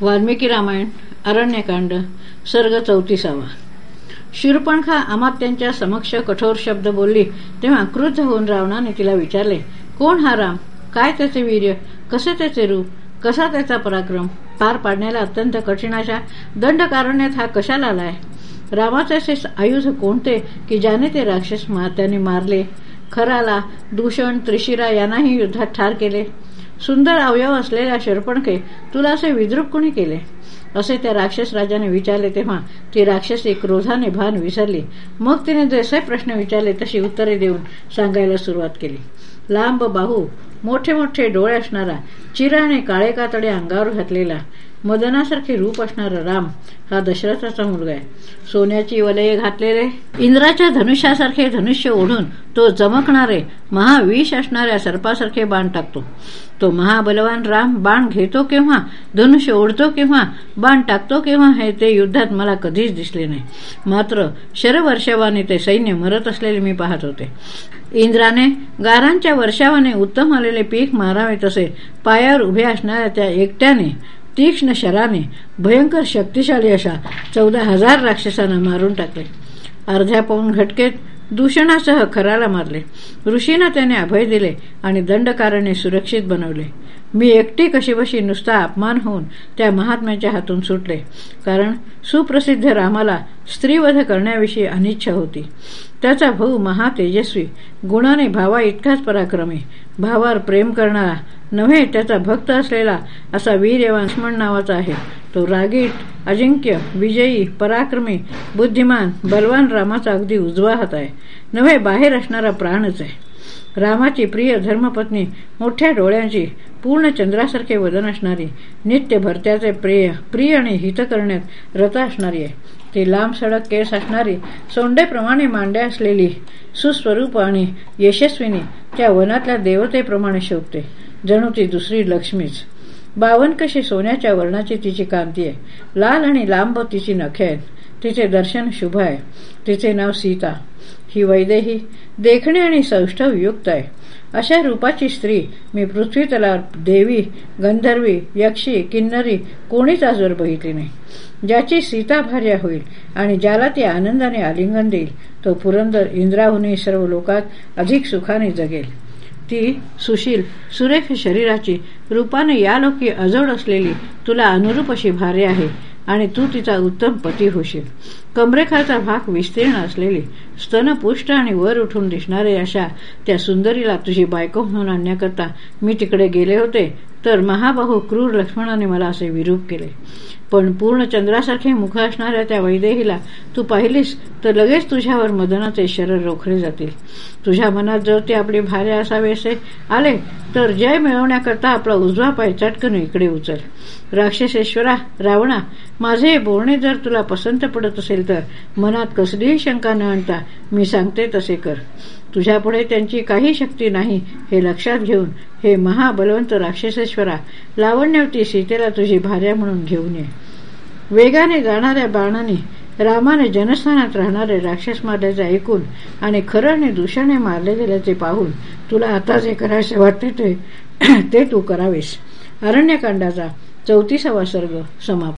वाल्मिकी रामायण अरण्यकांड सर्ग चौतीसावा. शिरपणखा अमात्यांच्या समक्ष कठोर शब्द बोलली तेव्हा क्रुद्ध होऊन रावणाने तिला विचारले कोण हा राम? काय त्याचे वीर्य? कसे त्याचे रूप? कसा त्याचा पराक्रम? पार पाडण्याला अत्यंत कठीण अशा दंडकारण्यात हा कशाला आलाय? रामाचे असे आयुध कोणते की ज्याने ते राक्षस मात्याने मारले? खराला दूषण त्रिशिरा यांनाही युद्धात ठार केले. सुंदर अवयव असलेल्या शर्पणके तुला असे विद्रूप कुणी केले? असे त्या राक्षस राजाने विचारले तेव्हा ती राक्षसी क्रोधाने भान विसरली. मग तिने जसे प्रश्न विचारले तशी उत्तरे देऊन सांगायला सुरुवात केली. लांब बाहू मोठे मोठे डोळे असणारा चिराने काळे कातडे अंगावर घातलेला मदनासारखे रूप असणारा राम हा दशरथाचा मुलगा आहे. सोन्याची वलये घातलेले इंद्राच्या धनुष्यासारखे धनुष्य ओढून तो चमकणारे महाविष असणाऱ्या सर्पासारखे बाण टाकतो. तो महाबलवान राम बाण घेतो केव्हा धनुष्य ओढतो केव्हा बाण टाकतो केव्हा हे ते युद्धात मला कधीच दिसले नाही. मात्र शरवर्षावाने ते सैन्य मरत असलेले मी पाहत होते. इंद्राने गारांच्या वर्षावाने उत्तम आलेले पीक मारावे तसे पायावर उभे असणाऱ्या त्या एकट्याने तीक्ष्ण शराने भयंकर शक्तिशाली अशा चौदा हजार राक्षसांना मारून टाकले. अर्ध्या पाऊन घटकेत दूषणासह खराला मारले. ऋषीना त्याने अभय दिले आणि दंडकारणे सुरक्षित बनवले. मी एकटी कशीबशी नुसता अपमान होऊन त्या महात्म्याच्या हातून सुटले कारण सुप्रसिद्ध रामाला स्त्रीवध करण्याविषयी अनिच्छा होती. त्याचा भाऊ महातेजस्वी. गुणाने भावा इतकाच पराक्रमी. भावावर प्रेम करणारा. नव्हे त्याचा भक्त असलेला असा वीर नावाचा आहे. तो रागीट अजिंक्य विजयी पराक्रमी बुद्धिमान बलवान रामाचा अगदी उजवा हात आहे. नव्हे बाहेर असणारा प्राणच आहे. रामाची प्रिय धर्मपत्नी मोठ्या डोळ्यांची पूर्ण चंद्रासारखे वदन असणारी नित्य भरत्याचे प्रेय प्रिय आणि हित करण्यात रता असणारी आहे. ती लांब सडक केस असणारी सोंडेप्रमाणे मांड्या असलेली सुस्वरूप आणि यशस्विनी त्या वनातल्या देवतेप्रमाणे शोभते. जणू ती दुसरी लक्ष्मीच. बावन कशी सोन्याच्या वर्णाची तिची कांती आहे. लाल आणि लांब तिची नखे आहेत. तिचे दर्शन शुभ आहे. तिचे नाव सीता. ही वैदेही देखणे आणि सौष्ठव युक्त आहे. अशा रूपाची स्त्री मी पृथ्वी तलावर देवी गंधर्वी यक्षी किन्नरी कोणीच आजवर बघितली नाही. ज्याची सीता भार्या होईल आणि ज्याला ती आनंदाने आलिंगन देईल तो पुरंदर इंद्राहुनी सर्व लोकात अधिक सुखाने जगेल. ती सुशील सुरेख शरीराची रूपाने या लोकी अजोड असलेली तुला अनुरूप अशी भार्य आहे. आणि तू तिचा उत्तम पती होशील. कमरेखालचा भाग विस्तीर्ण असलेली स्तनपुष्ट आणि वर उठून दिसणारे अशा त्या सुंदरीला तुझी बायको म्हणून आणण्याकरता मी तिकडे गेले होते तर महाबाहू क्रूर लक्ष्मणाने मला असे विरूप केले. पण पूर्ण चंद्रासारखे मुख असणाऱ्या त्या वैदेहीला तू पाहिलीस तर लगेच तुझ्यावर मदनाचे शरीर रोखले जातील. तुझ्या मनात जर ते आपली भार्य असावे असे आले तर जय मिळवण्याकरता आपला उजवा पाय चटकन इकडे उचल. राक्षसेश्वरा रावणा माझे बोलणे जर तुला पसंत पडत असेल तर मनात कसलीही शंका न आणता मी सांगते तसे कर. तुझ्यापुढे त्यांची काही शक्ती नाही हे लक्षात घेऊन हे महाबलवंत राक्षसेश्वरा लावण्यवती सीतेला तुझी भार्या म्हणून घेऊन ये. वेगाने जाणाऱ्या बाणाने रामाने जनस्थानात राहणारे राक्षस मारल्याचे ऐकून आणि खरं दूषणे मारले गेल्याचे पाहून तुला आता जे करायचे वाटते ते ते तू करावेस. अरण्यकांडाचा चौतीसावा सर्ग समाप्त.